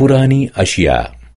पुरानी अशिया